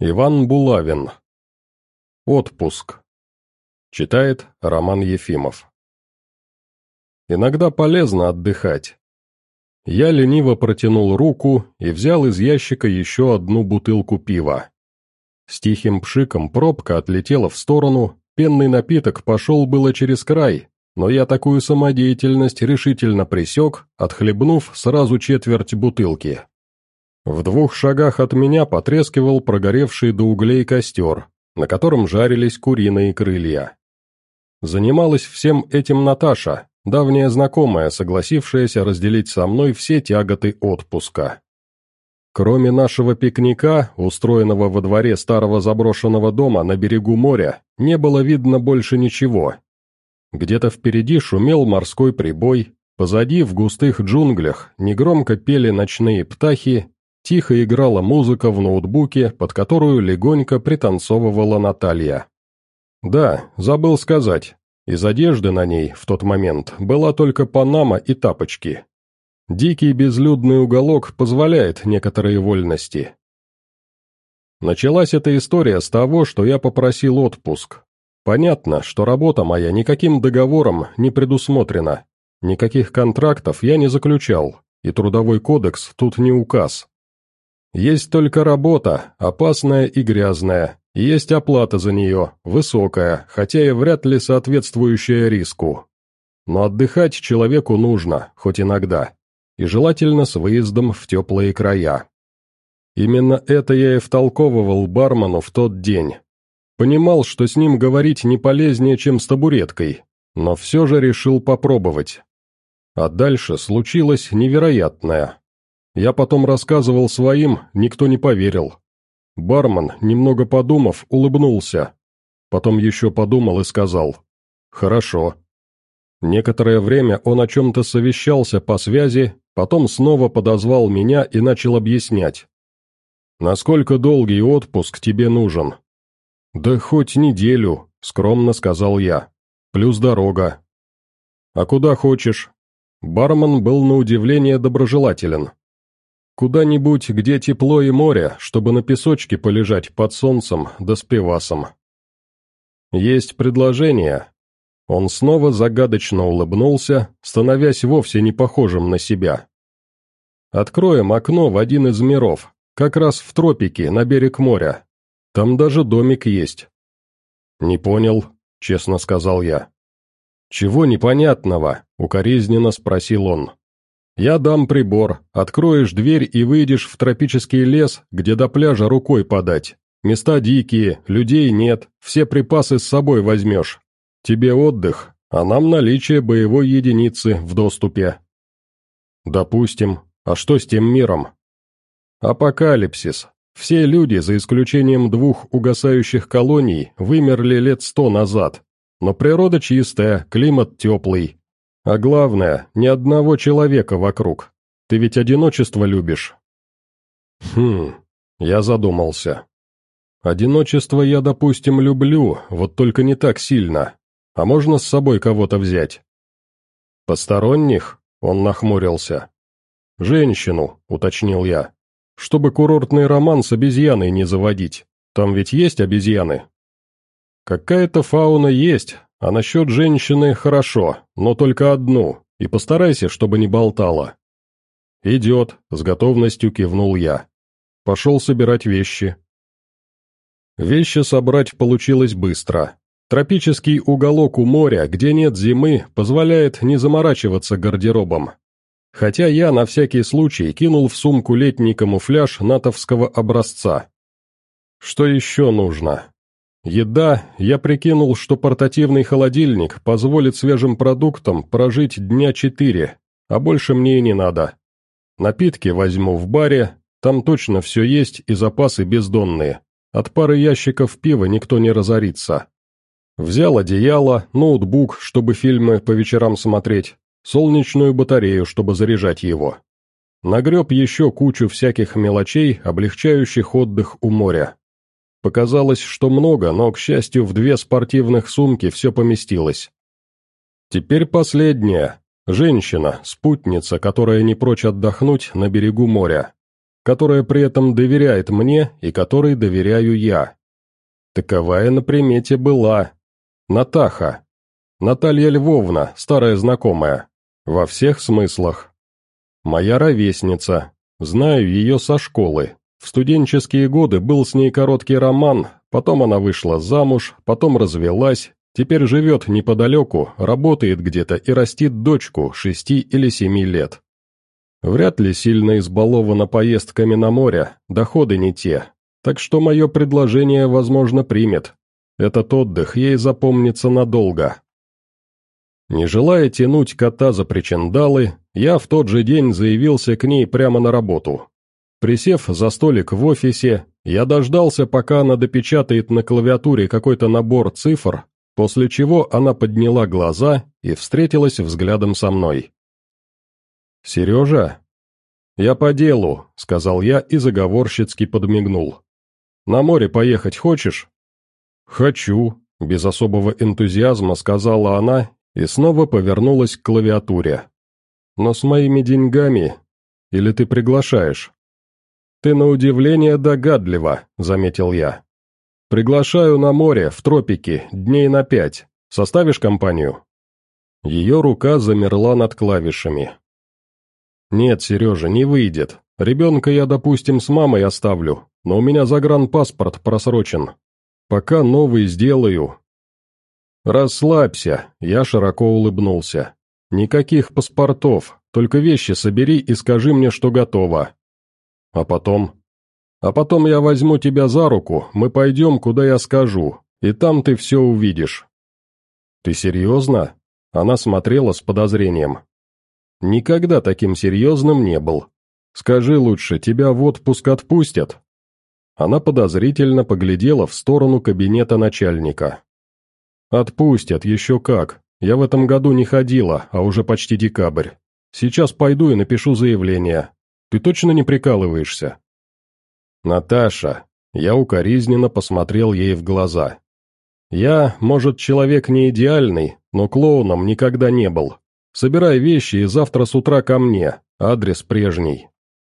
Иван Булавин. Отпуск. Читает Роман Ефимов. Иногда полезно отдыхать. Я лениво протянул руку и взял из ящика еще одну бутылку пива. С тихим пшиком пробка отлетела в сторону, пенный напиток пошел было через край, но я такую самодеятельность решительно пресек, отхлебнув сразу четверть бутылки. В двух шагах от меня потрескивал прогоревший до углей костер, на котором жарились куриные крылья. Занималась всем этим Наташа, давняя знакомая, согласившаяся разделить со мной все тяготы отпуска. Кроме нашего пикника, устроенного во дворе старого заброшенного дома на берегу моря, не было видно больше ничего. Где-то впереди шумел морской прибой, позади, в густых джунглях, негромко пели ночные птахи Тихо играла музыка в ноутбуке, под которую легонько пританцовывала Наталья. Да, забыл сказать, из одежды на ней в тот момент была только панама и тапочки. Дикий безлюдный уголок позволяет некоторые вольности. Началась эта история с того, что я попросил отпуск. Понятно, что работа моя никаким договором не предусмотрена, никаких контрактов я не заключал, и трудовой кодекс тут не указ. Есть только работа, опасная и грязная, есть оплата за нее, высокая, хотя и вряд ли соответствующая риску. Но отдыхать человеку нужно, хоть иногда, и желательно с выездом в теплые края. Именно это я и втолковывал бармену в тот день. Понимал, что с ним говорить не полезнее, чем с табуреткой, но все же решил попробовать. А дальше случилось невероятное. Я потом рассказывал своим, никто не поверил. Бармен, немного подумав, улыбнулся. Потом еще подумал и сказал «Хорошо». Некоторое время он о чем-то совещался по связи, потом снова подозвал меня и начал объяснять. «Насколько долгий отпуск тебе нужен?» «Да хоть неделю», — скромно сказал я. «Плюс дорога». «А куда хочешь?» Бармен был на удивление доброжелателен. Куда-нибудь, где тепло и море, чтобы на песочке полежать под солнцем да с пивасом. Есть предложение. Он снова загадочно улыбнулся, становясь вовсе не похожим на себя. Откроем окно в один из миров, как раз в тропике, на берег моря. Там даже домик есть. Не понял, честно сказал я. Чего непонятного? Укоризненно спросил он. Я дам прибор, откроешь дверь и выйдешь в тропический лес, где до пляжа рукой подать. Места дикие, людей нет, все припасы с собой возьмешь. Тебе отдых, а нам наличие боевой единицы в доступе. Допустим. А что с тем миром? Апокалипсис. Все люди, за исключением двух угасающих колоний, вымерли лет сто назад. Но природа чистая, климат теплый, а главное, ни одного человека вокруг. Ты ведь одиночество любишь?» «Хм...» Я задумался. «Одиночество я, допустим, люблю, вот только не так сильно. А можно с собой кого-то взять?» «Посторонних?» — он нахмурился. «Женщину», — уточнил я. «Чтобы курортный роман с обезьяной не заводить. Там ведь есть обезьяны?» «Какая-то фауна есть, а насчет женщины хорошо, но только одну, и постарайся, чтобы не болтала». «Идет», — с готовностью кивнул я. Пошел собирать вещи. Вещи собрать получилось быстро. Тропический уголок у моря, где нет зимы, позволяет не заморачиваться гардеробом. Хотя я на всякий случай кинул в сумку летний камуфляж натовского образца. Что еще нужно? Еда, я прикинул, что портативный холодильник позволит свежим продуктам прожить дня четыре, а больше мне и не надо. Напитки возьму в баре, там точно все есть и запасы бездонные. От пары ящиков пива никто не разорится. Взял одеяло, ноутбук, чтобы фильмы по вечерам смотреть, солнечную батарею, чтобы заряжать его. Нагреб еще кучу всяких мелочей, облегчающих отдых у моря. Показалось, что много, но, к счастью, в две спортивных сумки все поместилось. Теперь последняя. Женщина, спутница, которая не прочь отдохнуть на берегу моря. которая при этом доверяет мне и которой доверяю я. Таковая на примете была. Натаха. Наталья Львовна, старая знакомая. Во всех смыслах. Моя ровесница. Знаю ее со школы. В студенческие годы был с ней короткий роман, потом она вышла замуж, потом развелась, теперь живет неподалеку, работает где-то и растит дочку шести или семи лет. Вряд ли сильно избалована поездками на море, доходы не те, так что мое предложение, возможно, примет. Этот отдых ей запомнится надолго. Не желая тянуть кота за причиндалы, я в тот же день заявился к ней прямо на работу. Присев за столик в офисе, я дождался, пока она допечатает на клавиатуре какой-то набор цифр, после чего она подняла глаза и встретилась взглядом со мной. «Сережа?» «Я по делу», — сказал я и заговорщицки подмигнул. «На море поехать хочешь?» «Хочу», — без особого энтузиазма сказала она и снова повернулась к клавиатуре. «Но с моими деньгами... Или ты приглашаешь?» «Ты на удивление догадлива», — заметил я. «Приглашаю на море, в тропики, дней на пять. Составишь компанию?» Ее рука замерла над клавишами. «Нет, Сережа, не выйдет. Ребенка я, допустим, с мамой оставлю, но у меня загранпаспорт просрочен. Пока новый сделаю, «Расслабься», — я широко улыбнулся. «Никаких паспортов, только вещи собери и скажи мне, что готово». «А потом?» «А потом я возьму тебя за руку, мы пойдем, куда я скажу, и там ты все увидишь». «Ты серьезно?» Она смотрела с подозрением. «Никогда таким серьезным не был. Скажи лучше, тебя в отпуск отпустят?» Она подозрительно поглядела в сторону кабинета начальника. «Отпустят, еще как. Я в этом году не ходила, а уже почти декабрь. Сейчас пойду и напишу заявление. Ты точно не прикалываешься?» «Наташа», я укоризненно посмотрел ей в глаза. «Я, может, человек не идеальный, но клоуном никогда не был. Собирай вещи и завтра с утра ко мне, адрес прежний.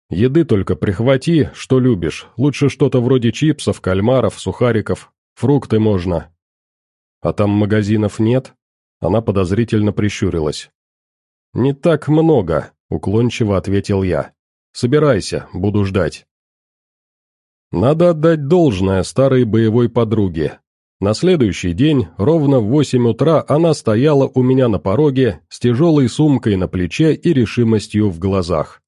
Еды только прихвати, что любишь, лучше что-то вроде чипсов, кальмаров, сухариков, фрукты можно, «А там магазинов нет?» Она подозрительно прищурилась. «Не так много», — уклончиво ответил я. «Собирайся, буду ждать». Надо отдать должное старой боевой подруге. На следующий день, ровно в восемь утра, она стояла у меня на пороге с тяжелой сумкой на плече и решимостью в глазах.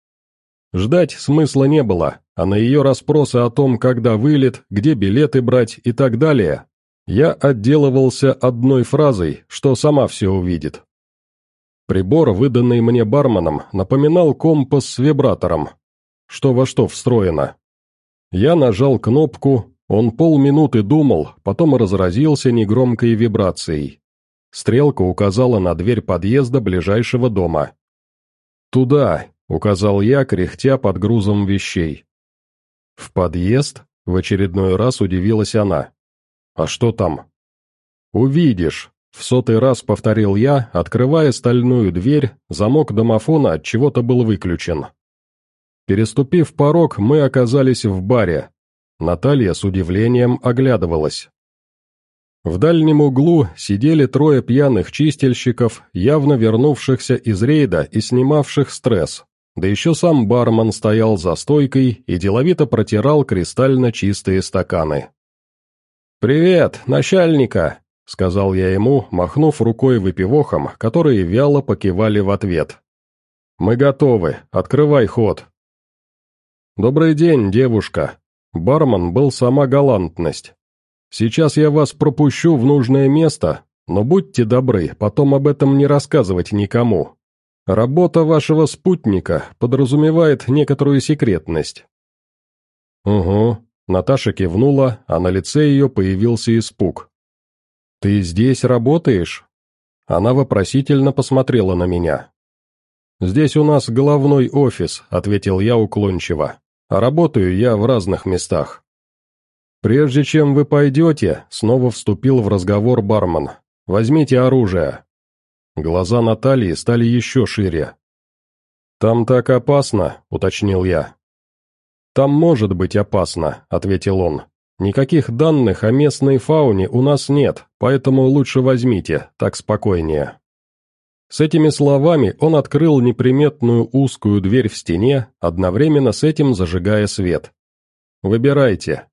Ждать смысла не было, а на ее расспросы о том, когда вылет, где билеты брать и так далее, я отделывался одной фразой, что сама все увидит. Прибор, выданный мне барменом, напоминал компас с вибратором, что во что встроено. Я нажал кнопку, он полминуты думал, потом разразился негромкой вибрацией. Стрелка указала на дверь подъезда ближайшего дома. «Туда», — указал я, кряхтя под грузом вещей. «В подъезд?» — в очередной раз удивилась она. «А что там?» «Увидишь», — в сотый раз повторил я, открывая стальную дверь, замок домофона от чего-то был выключен. Переступив порог, мы оказались в баре. Наталья с удивлением оглядывалась. В дальнем углу сидели трое пьяных чистильщиков, явно вернувшихся из рейда и снимавших стресс. Да еще сам бармен стоял за стойкой и деловито протирал кристально чистые стаканы. «Привет, начальника!» — сказал я ему, махнув рукой выпивохам, которые вяло покивали в ответ. «Мы готовы, открывай ход». «Добрый день, девушка!» Бармен был сама галантность. «Сейчас я вас пропущу в нужное место, но будьте добры, потом об этом не рассказывать никому. Работа вашего спутника подразумевает некоторую секретность». «Угу», Наташа кивнула, а на лице ее появился испуг. «Ты здесь работаешь?» Она вопросительно посмотрела на меня. «Здесь у нас головной офис», — ответил я уклончиво. «А работаю я в разных местах». «Прежде чем вы пойдете», — снова вступил в разговор бармен. «Возьмите оружие». Глаза Натальи стали еще шире. «Там так опасно», — уточнил я. «Там может быть опасно», — ответил он. «Никаких данных о местной фауне у нас нет, поэтому лучше возьмите, так спокойнее». С этими словами он открыл неприметную узкую дверь в стене, одновременно с этим зажигая свет. «Выбирайте».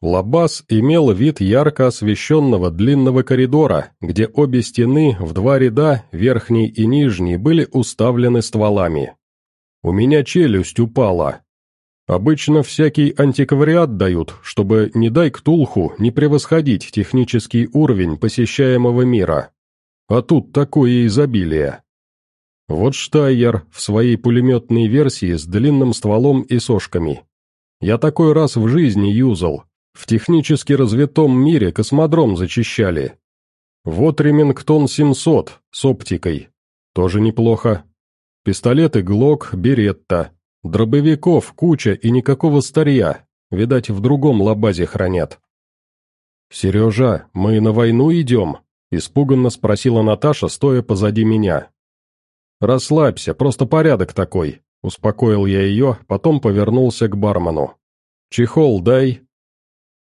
Лабаз имел вид ярко освещенного длинного коридора, где обе стены в два ряда, верхний и нижний, были уставлены стволами. У меня челюсть упала. Обычно всякий антиквариат дают, чтобы, не дай ктулху, не превосходить технический уровень посещаемого мира. А тут такое изобилие. Вот Штайер в своей пулеметной версии с длинным стволом и сошками. Я такой раз в жизни юзал. В технически развитом мире космодром зачищали. Вот Ремингтон 700 с оптикой. Тоже неплохо. Пистолеты Глок, Беретта. Дробовиков куча и никакого старья. Видать, в другом лабазе хранят. «Сережа, мы на войну идем?» Испуганно спросила Наташа, стоя позади меня. «Расслабься, просто порядок такой», — успокоил я ее, потом повернулся к бармену. «Чехол дай».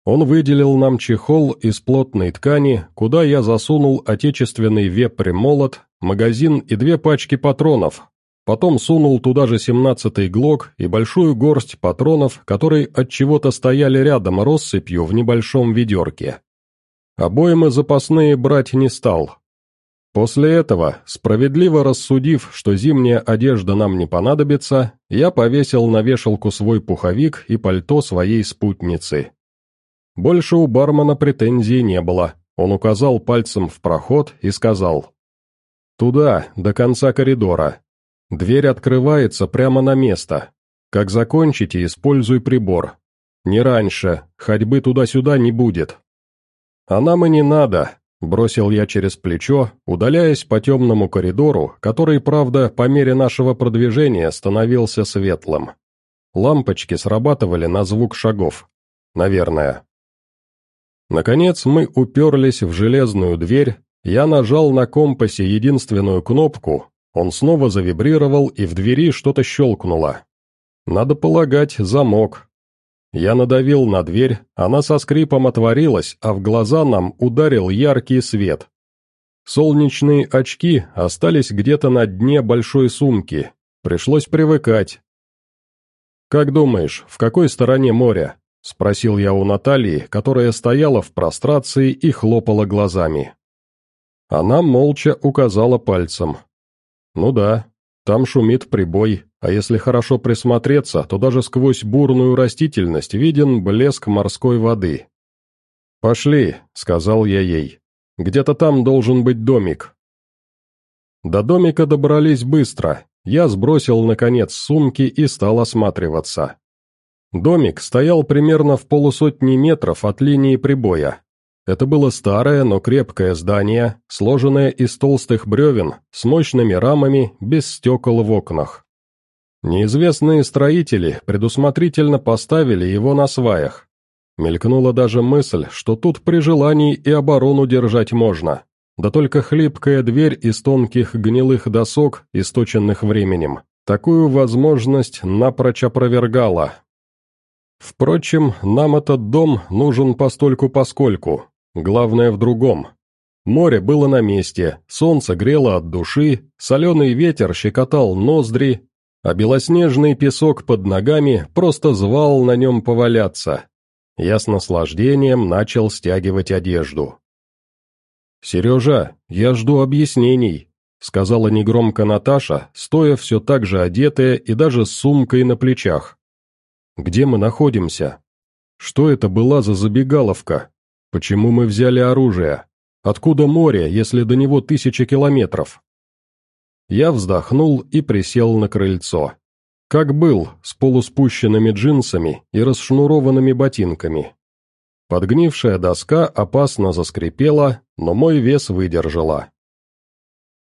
Он выделил нам чехол из плотной ткани, куда я засунул отечественный вепрь-молот, магазин и две пачки патронов. Потом сунул туда же семнадцатый глок и большую горсть патронов, которые от чего-то стояли рядом россыпью в небольшом ведерке. Обоймы запасные брать не стал. После этого, справедливо рассудив, что зимняя одежда нам не понадобится, я повесил на вешалку свой пуховик и пальто своей спутницы. Больше у бармена претензий не было, он указал пальцем в проход и сказал. «Туда, до конца коридора. Дверь открывается прямо на место. Как закончите, используй прибор. Не раньше, ходьбы туда-сюда не будет». «А нам и не надо», — бросил я через плечо, удаляясь по темному коридору, который, правда, по мере нашего продвижения становился светлым. Лампочки срабатывали на звук шагов. Наверное. Наконец мы уперлись в железную дверь, я нажал на компасе единственную кнопку, он снова завибрировал и в двери что-то щелкнуло. Надо полагать, замок, я надавил на дверь, она со скрипом отворилась, а в глаза нам ударил яркий свет. Солнечные очки остались где-то на дне большой сумки. Пришлось привыкать. «Как думаешь, в какой стороне моря?» — спросил я у Натальи, которая стояла в прострации и хлопала глазами. Она молча указала пальцем. «Ну да, там шумит прибой, а если хорошо присмотреться, то даже сквозь бурную растительность виден блеск морской воды. «Пошли», — сказал я ей. «Где-то там должен быть домик». До домика добрались быстро. Я сбросил, наконец, сумки и стал осматриваться. Домик стоял примерно в полусотни метров от линии прибоя. Это было старое, но крепкое здание, сложенное из толстых бревен, с мощными рамами, без стекол в окнах. Неизвестные строители предусмотрительно поставили его на сваях. Мелькнула даже мысль, что тут при желании и оборону держать можно. Да только хлипкая дверь из тонких гнилых досок, источенных временем, такую возможность напрочь опровергала. Впрочем, нам этот дом нужен постольку-поскольку, Главное в другом. Море было на месте, солнце грело от души, соленый ветер щекотал ноздри, а белоснежный песок под ногами просто звал на нем поваляться. Я с наслаждением начал стягивать одежду. «Сережа, я жду объяснений», — сказала негромко Наташа, стоя все так же одетая и даже с сумкой на плечах. «Где мы находимся? Что это была за забегаловка?» Почему мы взяли оружие? Откуда море, если до него тысяча километров? Я вздохнул и присел на крыльцо. Как был, с полуспущенными джинсами и расшнурованными ботинками. Подгнившая доска опасно заскрипела, но мой вес выдержала.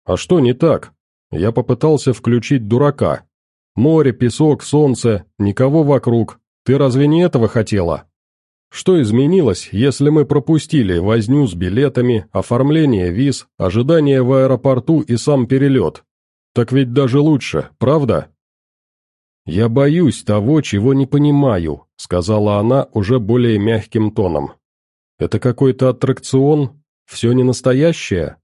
«А что не так?» Я попытался включить дурака. «Море, песок, солнце, никого вокруг. Ты разве не этого хотела?» Что изменилось, если мы пропустили возню с билетами, оформление виз, ожидание в аэропорту и сам перелет? Так ведь даже лучше, правда? «Я боюсь того, чего не понимаю», — сказала она уже более мягким тоном. «Это какой-то аттракцион? Все не настоящее?»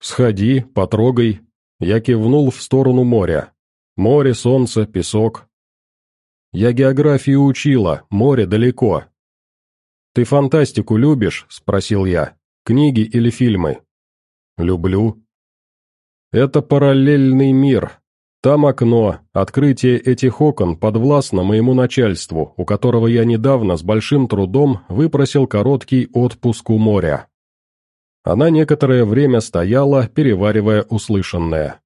«Сходи, потрогай». Я кивнул в сторону моря. Море, солнце, песок. Я географию учила, море далеко. «Ты фантастику любишь?» — спросил я. «Книги или фильмы?» «Люблю». «Это параллельный мир. Там окно, открытие этих окон подвластно моему начальству, у которого я недавно с большим трудом выпросил короткий отпуск у моря». Она некоторое время стояла, переваривая услышанное.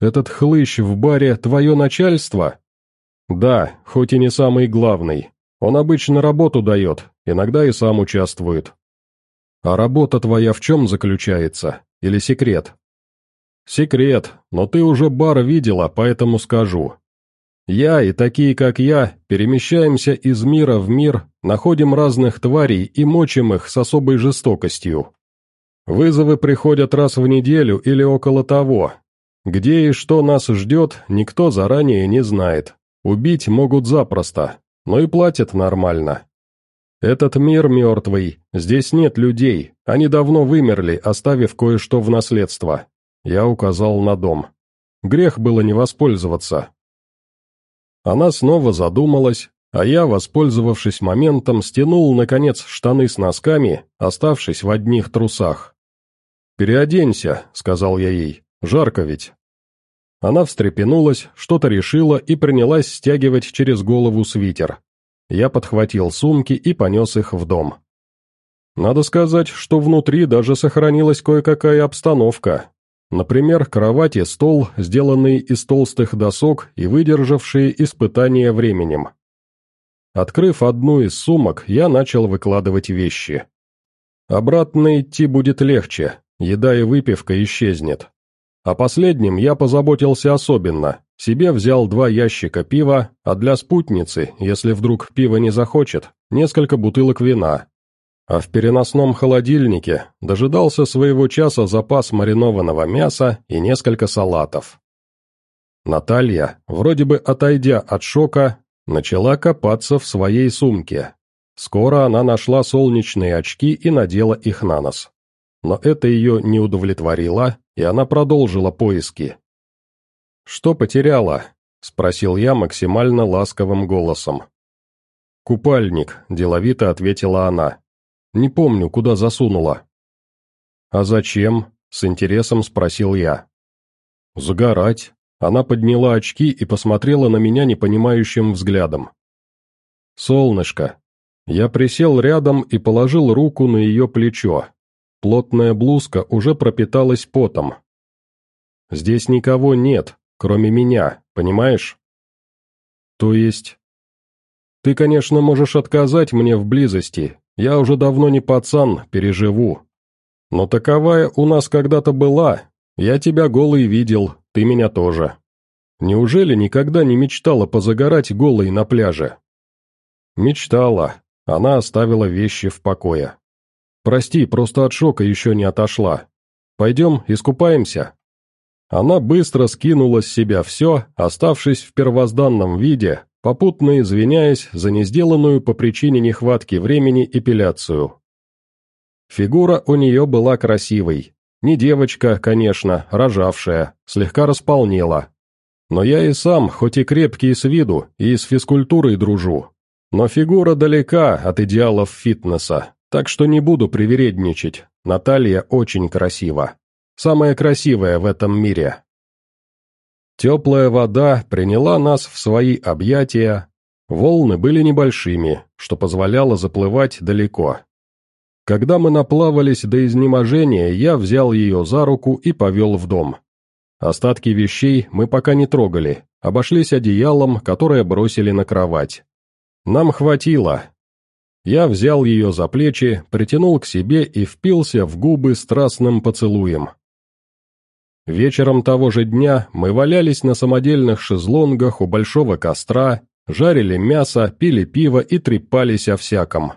«Этот хлыщ в баре твое начальство?» «Да, хоть и не самый главный. Он обычно работу дает, иногда и сам участвует». «А работа твоя в чем заключается? Или секрет?» «Секрет, но ты уже бар видела, поэтому скажу. Я и такие, как я, перемещаемся из мира в мир, находим разных тварей и мочим их с особой жестокостью. Вызовы приходят раз в неделю или около того. Где и что нас ждет, никто заранее не знает. Убить могут запросто, но и платят нормально. Этот мир мертвый, здесь нет людей, они давно вымерли, оставив кое-что в наследство. Я указал на дом. Грех было не воспользоваться. Она снова задумалась, а я, воспользовавшись моментом, стянул, наконец, штаны с носками, оставшись в одних трусах. «Переоденься», — сказал я ей, — «жарко ведь». Она встрепенулась, что-то решила и принялась стягивать через голову свитер. Я подхватил сумки и понес их в дом. Надо сказать, что внутри даже сохранилась кое-какая обстановка. Например, кровать и стол, сделанные из толстых досок и выдержавшие испытания временем. Открыв одну из сумок, я начал выкладывать вещи. Обратно идти будет легче, еда и выпивка исчезнет. О последнем я позаботился особенно, себе взял два ящика пива, а для спутницы, если вдруг пива не захочет, несколько бутылок вина. А в переносном холодильнике дожидался своего часа запас маринованного мяса и несколько салатов. Наталья, вроде бы отойдя от шока, начала копаться в своей сумке. Скоро она нашла солнечные очки и надела их на нос но это ее не удовлетворило, и она продолжила поиски. «Что потеряла?» — спросил я максимально ласковым голосом. «Купальник», — деловито ответила она. «Не помню, куда засунула». «А зачем?» — с интересом спросил я. «Загорать». Она подняла очки и посмотрела на меня непонимающим взглядом. «Солнышко». Я присел рядом и положил руку на ее плечо, Плотная блузка уже пропиталась потом. «Здесь никого нет, кроме меня, понимаешь?» «То есть...» «Ты, конечно, можешь отказать мне в близости, я уже давно не пацан, переживу. Но таковая у нас когда-то была, я тебя голый видел, ты меня тоже. Неужели никогда не мечтала позагорать голой на пляже?» «Мечтала», она оставила вещи в покое. «Прости, просто от шока еще не отошла. Пойдем, искупаемся?» Она быстро скинула с себя все, оставшись в первозданном виде, попутно извиняясь за несделанную по причине нехватки времени эпиляцию. Фигура у нее была красивой. Не девочка, конечно, рожавшая, слегка располнела. Но я и сам, хоть и крепкий с виду, и с физкультурой дружу. Но фигура далека от идеалов фитнеса. Так что не буду привередничать, Наталья очень красива. Самая красивая в этом мире. Теплая вода приняла нас в свои объятия, волны были небольшими, что позволяло заплывать далеко. Когда мы наплавались до изнеможения, я взял ее за руку и повел в дом. Остатки вещей мы пока не трогали, обошлись одеялом, которое бросили на кровать. Нам хватило, я взял ее за плечи, притянул к себе и впился в губы страстным поцелуем. Вечером того же дня мы валялись на самодельных шезлонгах у большого костра, жарили мясо, пили пиво и трепались о всяком.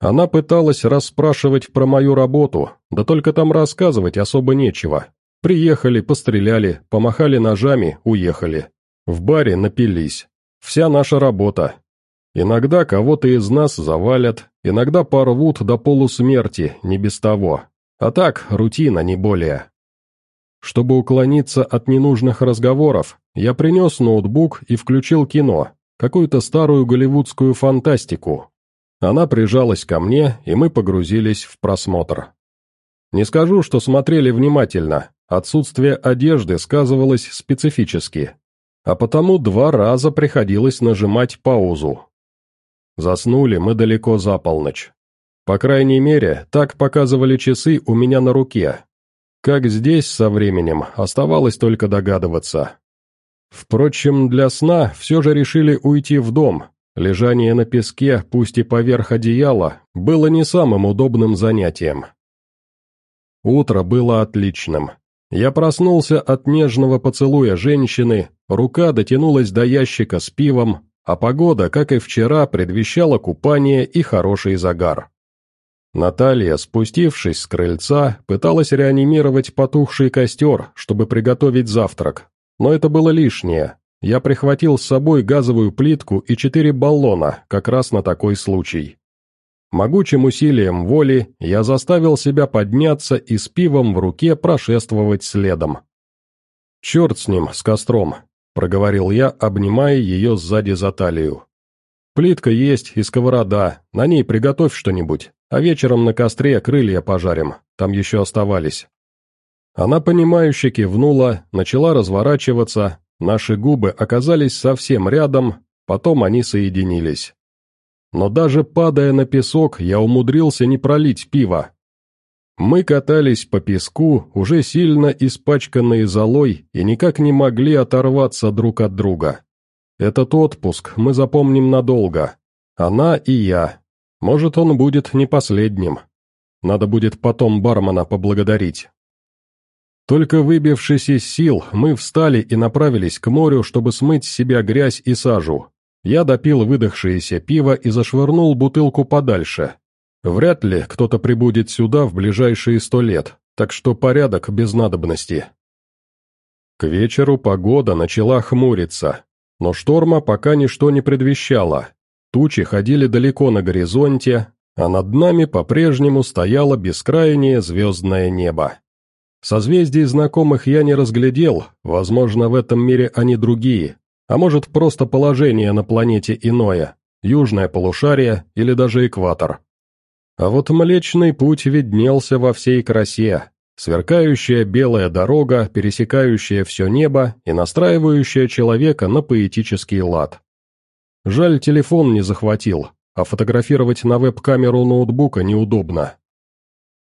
Она пыталась расспрашивать про мою работу, да только там рассказывать особо нечего. Приехали, постреляли, помахали ножами, уехали. В баре напились. Вся наша работа. Иногда кого-то из нас завалят, иногда порвут до полусмерти, не без того. А так, рутина, не более. Чтобы уклониться от ненужных разговоров, я принес ноутбук и включил кино, какую-то старую голливудскую фантастику. Она прижалась ко мне, и мы погрузились в просмотр. Не скажу, что смотрели внимательно, отсутствие одежды сказывалось специфически, а потому два раза приходилось нажимать паузу. Заснули мы далеко за полночь. По крайней мере, так показывали часы у меня на руке. Как здесь со временем, оставалось только догадываться. Впрочем, для сна все же решили уйти в дом. Лежание на песке, пусть и поверх одеяла, было не самым удобным занятием. Утро было отличным. Я проснулся от нежного поцелуя женщины, рука дотянулась до ящика с пивом, а погода, как и вчера, предвещала купание и хороший загар. Наталья, спустившись с крыльца, пыталась реанимировать потухший костер, чтобы приготовить завтрак, но это было лишнее. Я прихватил с собой газовую плитку и четыре баллона, как раз на такой случай. Могучим усилием воли я заставил себя подняться и с пивом в руке прошествовать следом. «Черт с ним, с костром», — проговорил я, обнимая ее сзади за талию. «Плитка есть и сковорода, на ней приготовь что-нибудь, а вечером на костре крылья пожарим, там еще оставались». Она понимающе кивнула, начала разворачиваться, наши губы оказались совсем рядом, потом они соединились. Но даже падая на песок, я умудрился не пролить пиво. Мы катались по песку, уже сильно испачканные золой, и никак не могли оторваться друг от друга. Этот отпуск мы запомним надолго. Она и я. Может, он будет не последним. Надо будет потом бармена поблагодарить. Только выбившись из сил, мы встали и направились к морю, чтобы смыть с себя грязь и сажу. Я допил выдохшееся пиво и зашвырнул бутылку подальше. Вряд ли кто-то прибудет сюда в ближайшие сто лет, так что порядок без надобности. К вечеру погода начала хмуриться, но шторма пока ничто не предвещало. Тучи ходили далеко на горизонте, а над нами по-прежнему стояло бескрайнее звездное небо. Созвездий знакомых я не разглядел, возможно, в этом мире они другие, а может просто положение на планете иное, южное полушарие или даже экватор. А вот Млечный Путь виднелся во всей красе, сверкающая белая дорога, пересекающая все небо и настраивающая человека на поэтический лад. Жаль, телефон не захватил, а фотографировать на веб-камеру ноутбука неудобно.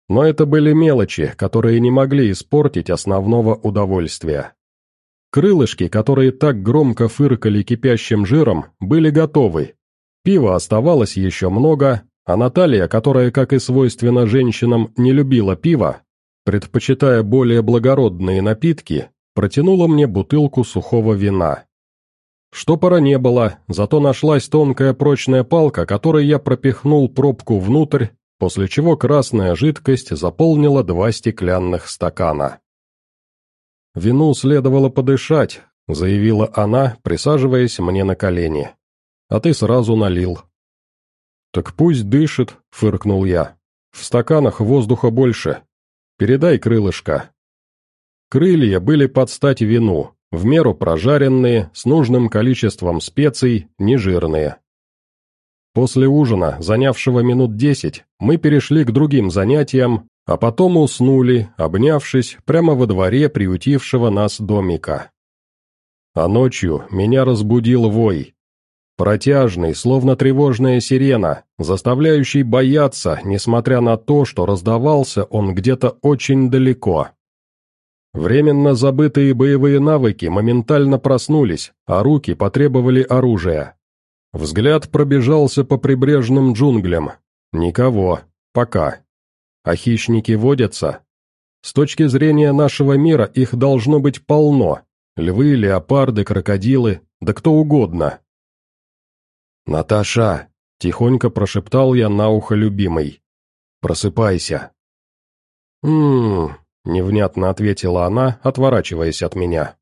Но это были мелочи, которые не могли испортить основного удовольствия. Крылышки, которые так громко фыркали кипящим жиром, были готовы. Пива оставалось еще много, а Наталья, которая, как и свойственно женщинам, не любила пива, предпочитая более благородные напитки, протянула мне бутылку сухого вина. Штопора не было, зато нашлась тонкая прочная палка, которой я пропихнул пробку внутрь после чего красная жидкость заполнила два стеклянных стакана. «Вину следовало подышать», — заявила она, присаживаясь мне на колени. «А ты сразу налил». «Так пусть дышит», — фыркнул я. «В стаканах воздуха больше. Передай крылышко». Крылья были под стать вину, в меру прожаренные, с нужным количеством специй, нежирные. После ужина, занявшего минут десять, мы перешли к другим занятиям, а потом уснули, обнявшись прямо во дворе приютившего нас домика. А ночью меня разбудил вой. Протяжный, словно тревожная сирена, заставляющий бояться, несмотря на то, что раздавался он где-то очень далеко. Временно забытые боевые навыки моментально проснулись, а руки потребовали оружия. Взгляд пробежался по прибрежным джунглям. Никого. Пока. А хищники водятся? С точки зрения нашего мира их должно быть полно. Львы, леопарды, крокодилы, да кто угодно. «Наташа!» — тихонько прошептал я на ухо любимой. «Просыпайся!» «М-м-м», невнятно ответила она, отворачиваясь от меня.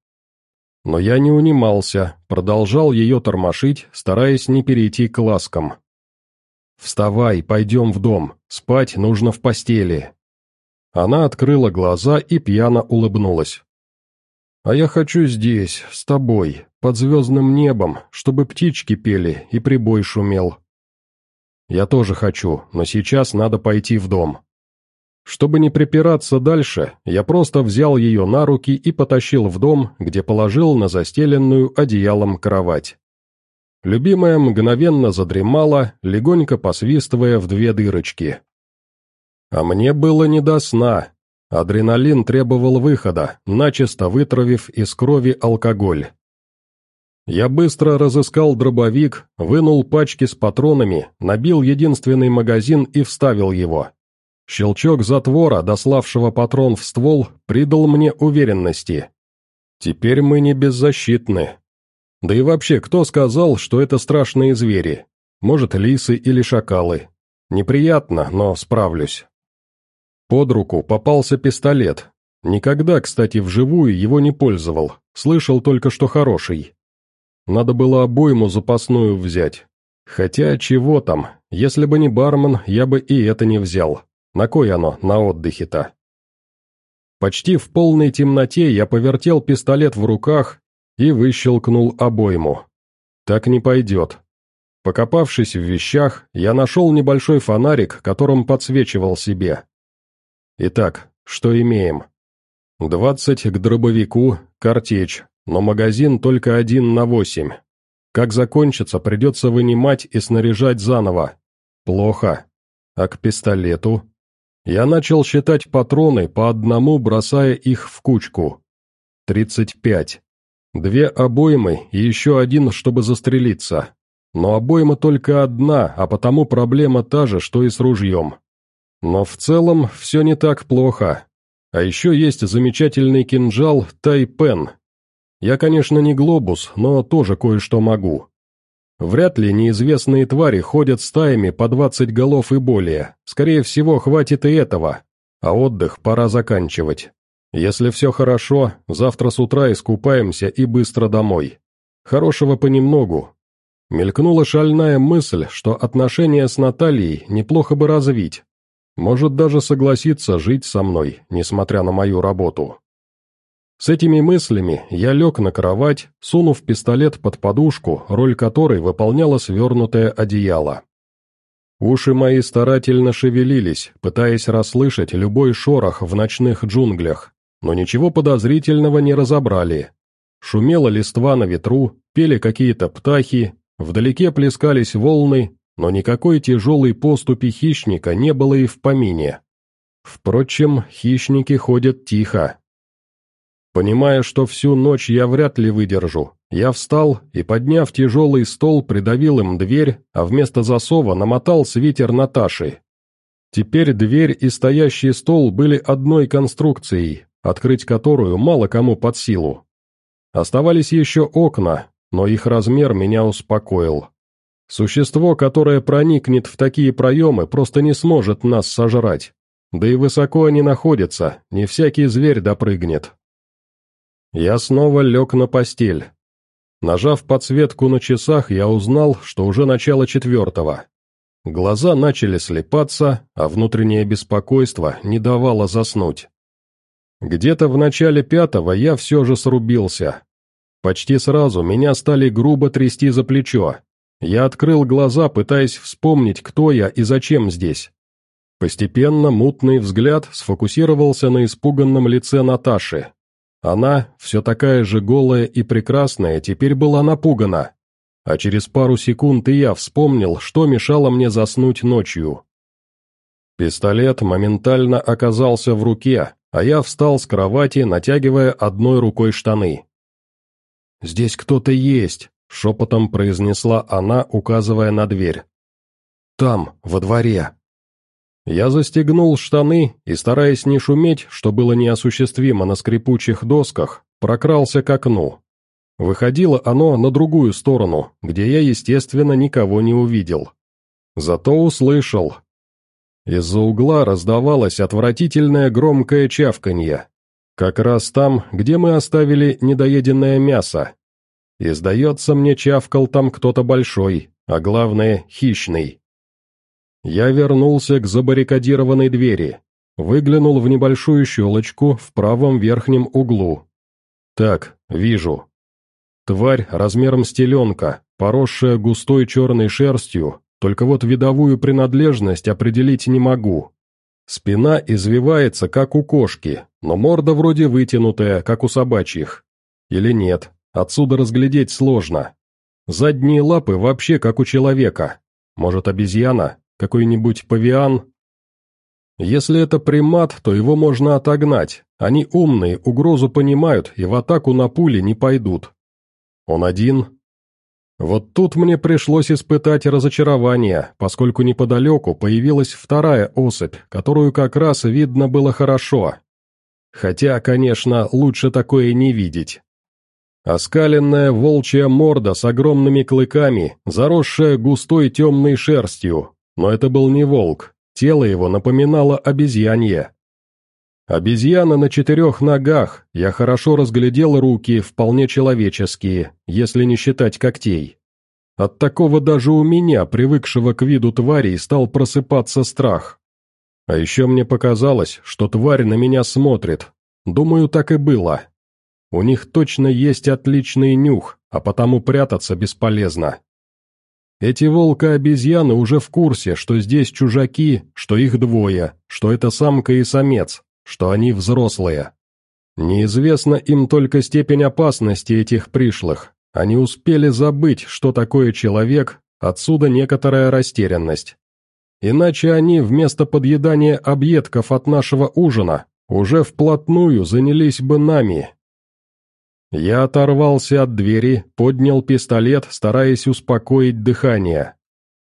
Но я не унимался, продолжал ее тормошить, стараясь не перейти к ласкам. «Вставай, пойдем в дом, спать нужно в постели». Она открыла глаза и пьяно улыбнулась. «А я хочу здесь, с тобой, под звездным небом, чтобы птички пели и прибой шумел». «Я тоже хочу, но сейчас надо пойти в дом». Чтобы не припираться дальше, я просто взял ее на руки и потащил в дом, где положил на застеленную одеялом кровать. Любимая мгновенно задремала, легонько посвистывая в две дырочки. А мне было не до сна. Адреналин требовал выхода, начисто вытравив из крови алкоголь. Я быстро разыскал дробовик, вынул пачки с патронами, набил единственный магазин и вставил его. Щелчок затвора, дославшего патрон в ствол, придал мне уверенности. Теперь мы не беззащитны. Да и вообще, кто сказал, что это страшные звери? Может, лисы или шакалы? Неприятно, но справлюсь. Под руку попался пистолет. Никогда, кстати, вживую его не пользовал, слышал только, что хороший. Надо было обойму запасную взять. Хотя, чего там, если бы не бармен, я бы и это не взял. На кой оно на отдыхе-то? Почти в полной темноте я повертел пистолет в руках и выщелкнул обойму. Так не пойдет. Покопавшись в вещах, я нашел небольшой фонарик, которым подсвечивал себе. Итак, что имеем? Двадцать к дробовику, картечь, но магазин только один на восемь. Как закончится, придется вынимать и снаряжать заново. Плохо. А к пистолету? Я начал считать патроны по одному, бросая их в кучку. Тридцать пять. Две обоймы и еще один, чтобы застрелиться. Но обойма только одна, а потому проблема та же, что и с ружьем. Но в целом все не так плохо. А еще есть замечательный кинжал Тайпен. Я, конечно, не глобус, но тоже кое-что могу. Вряд ли неизвестные твари ходят стаями по 20 голов и более. Скорее всего, хватит и этого. А отдых пора заканчивать. Если все хорошо, завтра с утра искупаемся и быстро домой. Хорошего понемногу. Мелькнула шальная мысль, что отношения с Натальей неплохо бы развить. Может даже согласиться жить со мной, несмотря на мою работу. С этими мыслями я лег на кровать, сунув пистолет под подушку, роль которой выполняло свернутое одеяло. Уши мои старательно шевелились, пытаясь расслышать любой шорох в ночных джунглях, но ничего подозрительного не разобрали. Шумела листва на ветру, пели какие-то птахи, вдалеке плескались волны, но никакой тяжелой поступи хищника не было и в помине. Впрочем, хищники ходят тихо, Понимая, что всю ночь я вряд ли выдержу, я встал и, подняв тяжелый стол, придавил им дверь, а вместо засова намотал свитер Наташи. Теперь дверь и стоящий стол были одной конструкцией, открыть которую мало кому под силу. Оставались еще окна, но их размер меня успокоил. Существо, которое проникнет в такие проемы, просто не сможет нас сожрать. Да и высоко они находятся, не всякий зверь допрыгнет. Я снова лег на постель. Нажав подсветку на часах, я узнал, что уже начало четвертого. Глаза начали слепаться, а внутреннее беспокойство не давало заснуть. Где-то в начале пятого я все же срубился. Почти сразу меня стали грубо трясти за плечо. Я открыл глаза, пытаясь вспомнить, кто я и зачем здесь. Постепенно мутный взгляд сфокусировался на испуганном лице Наташи, она, все такая же голая и прекрасная, теперь была напугана. А через пару секунд и я вспомнил, что мешало мне заснуть ночью. Пистолет моментально оказался в руке, а я встал с кровати, натягивая одной рукой штаны. «Здесь кто-то есть», — шепотом произнесла она, указывая на дверь. «Там, во дворе». Я застегнул штаны и, стараясь не шуметь, что было неосуществимо на скрипучих досках, прокрался к окну. Выходило оно на другую сторону, где я, естественно, никого не увидел. Зато услышал. Из-за угла раздавалось отвратительное громкое чавканье. Как раз там, где мы оставили недоеденное мясо. И, сдается мне, чавкал там кто-то большой, а главное, хищный. Я вернулся к забаррикадированной двери, выглянул в небольшую щелочку в правом верхнем углу. Так, вижу. Тварь размером с теленка, поросшая густой черной шерстью, только вот видовую принадлежность определить не могу. Спина извивается, как у кошки, но морда вроде вытянутая, как у собачьих. Или нет, отсюда разглядеть сложно. Задние лапы вообще как у человека. Может, обезьяна? Какой-нибудь павиан? Если это примат, то его можно отогнать. Они умные, угрозу понимают и в атаку на пули не пойдут. Он один, вот тут мне пришлось испытать разочарование, поскольку неподалеку появилась вторая особь, которую как раз видно было хорошо. Хотя, конечно, лучше такое не видеть. Оскаленная волчья морда с огромными клыками, заросшая густой темной шерстью, но это был не волк, тело его напоминало обезьянье. Обезьяна на четырех ногах, я хорошо разглядел руки, вполне человеческие, если не считать когтей. От такого даже у меня, привыкшего к виду тварей, стал просыпаться страх. А еще мне показалось, что тварь на меня смотрит. Думаю, так и было. У них точно есть отличный нюх, а потому прятаться бесполезно. Эти волка-обезьяны уже в курсе, что здесь чужаки, что их двое, что это самка и самец, что они взрослые. Неизвестна им только степень опасности этих пришлых. Они успели забыть, что такое человек, отсюда некоторая растерянность. Иначе они вместо подъедания объедков от нашего ужина уже вплотную занялись бы нами. Я оторвался от двери, поднял пистолет, стараясь успокоить дыхание.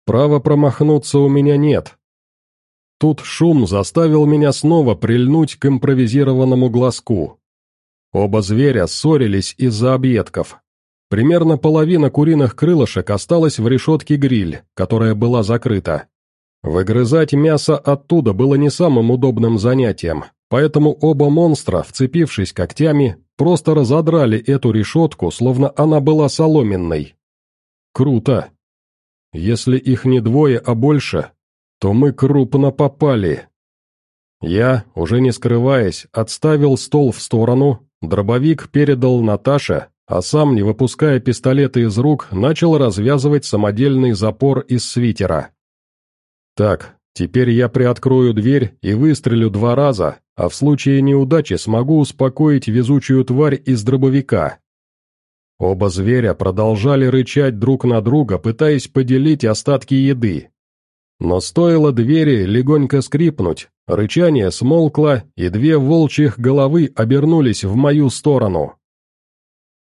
Права промахнуться у меня нет, Тут шум заставил меня снова прильнуть к импровизированному глазку. Оба зверя ссорились из-за объедков. Примерно половина куриных крылышек осталась в решетке гриль, которая была закрыта. Выгрызать мясо оттуда было не самым удобным занятием, поэтому оба монстра, вцепившись когтями, просто разодрали эту решетку, словно она была соломенной. Круто. Если их не двое, а больше, то мы крупно попали. Я, уже не скрываясь, отставил стол в сторону, дробовик передал Наташе, а сам, не выпуская пистолета из рук, начал развязывать самодельный запор из свитера. «Так, теперь я приоткрою дверь и выстрелю два раза, а в случае неудачи смогу успокоить везучую тварь из дробовика». Оба зверя продолжали рычать друг на друга, пытаясь поделить остатки еды, но стоило двери легонько скрипнуть, рычание смолкло, и две волчьих головы обернулись в мою сторону.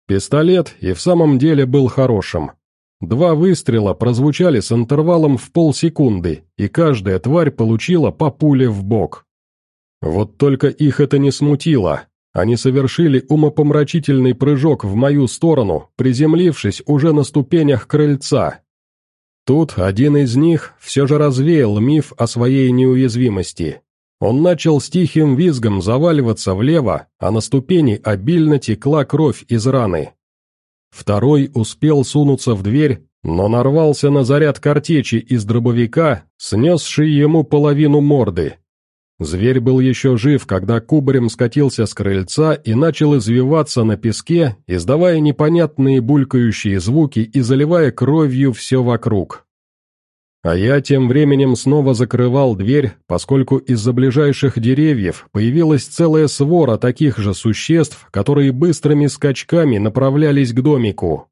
Пистолет и в самом деле был хорошим. Два выстрела прозвучали с интервалом в полсекунды, и каждая тварь получила по пуле в бок. Вот только их это не смутило. Они совершили умопомрачительный прыжок в мою сторону, приземлившись уже на ступенях крыльца, Тут один из них все же развеял миф о своей неуязвимости. Он начал с тихим визгом заваливаться влево, а на ступени обильно текла кровь из раны. Второй успел сунуться в дверь, но нарвался на заряд картечи из дробовика, снесший ему половину морды. Зверь был еще жив, когда кубарем скатился с крыльца и начал извиваться на песке, издавая непонятные булькающие звуки и заливая кровью все вокруг. А я тем временем снова закрывал дверь, поскольку из-за ближайших деревьев появилась целая свора таких же существ, которые быстрыми скачками направлялись к домику.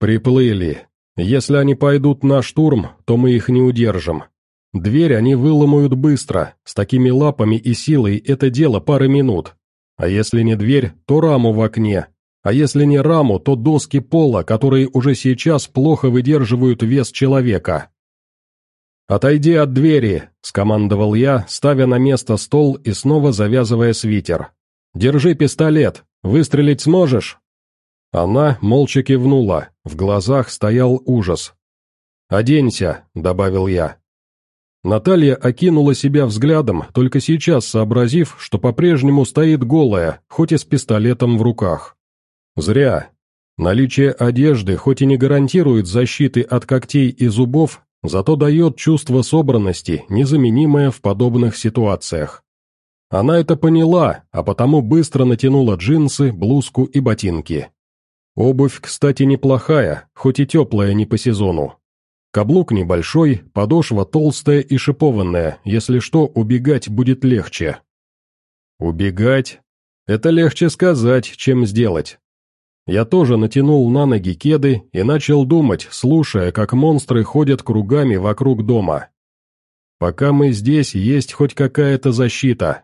Приплыли. Если они пойдут на штурм, то мы их не удержим. Дверь они выломают быстро, с такими лапами и силой это дело пары минут. А если не дверь, то раму в окне. А если не раму, то доски пола, которые уже сейчас плохо выдерживают вес человека. «Отойди от двери», — скомандовал я, ставя на место стол и снова завязывая свитер. «Держи пистолет. Выстрелить сможешь?» Она молча кивнула, в глазах стоял ужас. «Оденься», — добавил я. Наталья окинула себя взглядом, только сейчас сообразив, что по-прежнему стоит голая, хоть и с пистолетом в руках. Зря. Наличие одежды хоть и не гарантирует защиты от когтей и зубов, зато дает чувство собранности, незаменимое в подобных ситуациях. Она это поняла, а потому быстро натянула джинсы, блузку и ботинки. Обувь, кстати, неплохая, хоть и теплая не по сезону. Каблук небольшой, подошва толстая и шипованная, если что, убегать будет легче. Убегать? Это легче сказать, чем сделать. Я тоже натянул на ноги кеды и начал думать, слушая, как монстры ходят кругами вокруг дома. Пока мы здесь, есть хоть какая-то защита.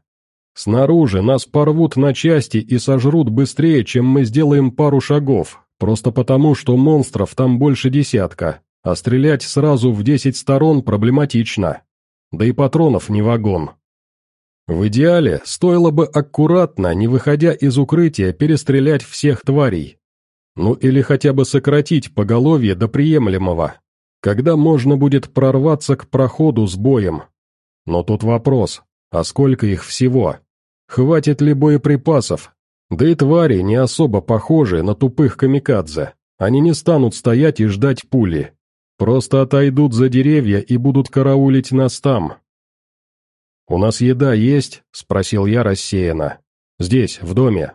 Снаружи нас порвут на части и сожрут быстрее, чем мы сделаем пару шагов, просто потому, что монстров там больше десятка, а стрелять сразу в десять сторон проблематично. Да и патронов не вагон. В идеале, стоило бы аккуратно, не выходя из укрытия, перестрелять всех тварей. Ну или хотя бы сократить поголовье до приемлемого, когда можно будет прорваться к проходу с боем. Но тут вопрос, а сколько их всего? Хватит ли боеприпасов? Да и твари не особо похожи на тупых камикадзе. Они не станут стоять и ждать пули. Просто отойдут за деревья и будут караулить нас там, «У нас еда есть?» — спросил я рассеянно. «Здесь, в доме».